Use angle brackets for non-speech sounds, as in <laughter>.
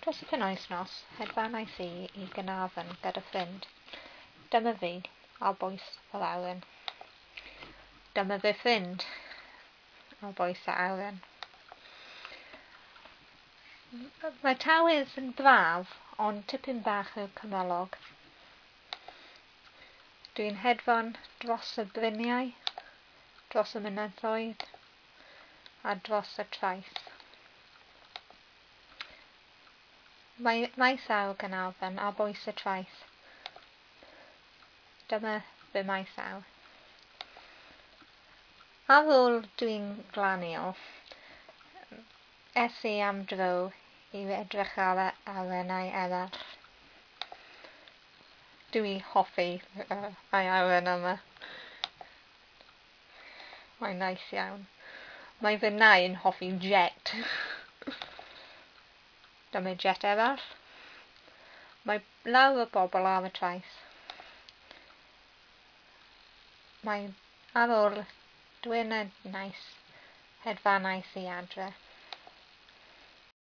Dros y penwythnos, hedfannais i i Gynarfon gyda ffrind. Dyma fi, a bwys yr awyren. Dyma fy ffrind, a bwys yr awyren. Mae tawydd yn braf, ond tipyn bach o cymylog. Dwi'n hedfan dros y bryniau, dros y mynyddoedd, a dros y traeth. Mae maes aw Ganarfon ar bwys y traeth. Dyma fy maes aw. Ar ôl dwi'n glanio, es i am dro i edrych ar y awenau eraill. Dwi hoffi uh, ai awen yma. Mae'n neis iawn. Mae fy nain hoffi jet. <laughs> Dyma jet eraill. Mae lawer o bobl ar y traeth. Mae ar ôl dwyrnod neis hedfan i adre.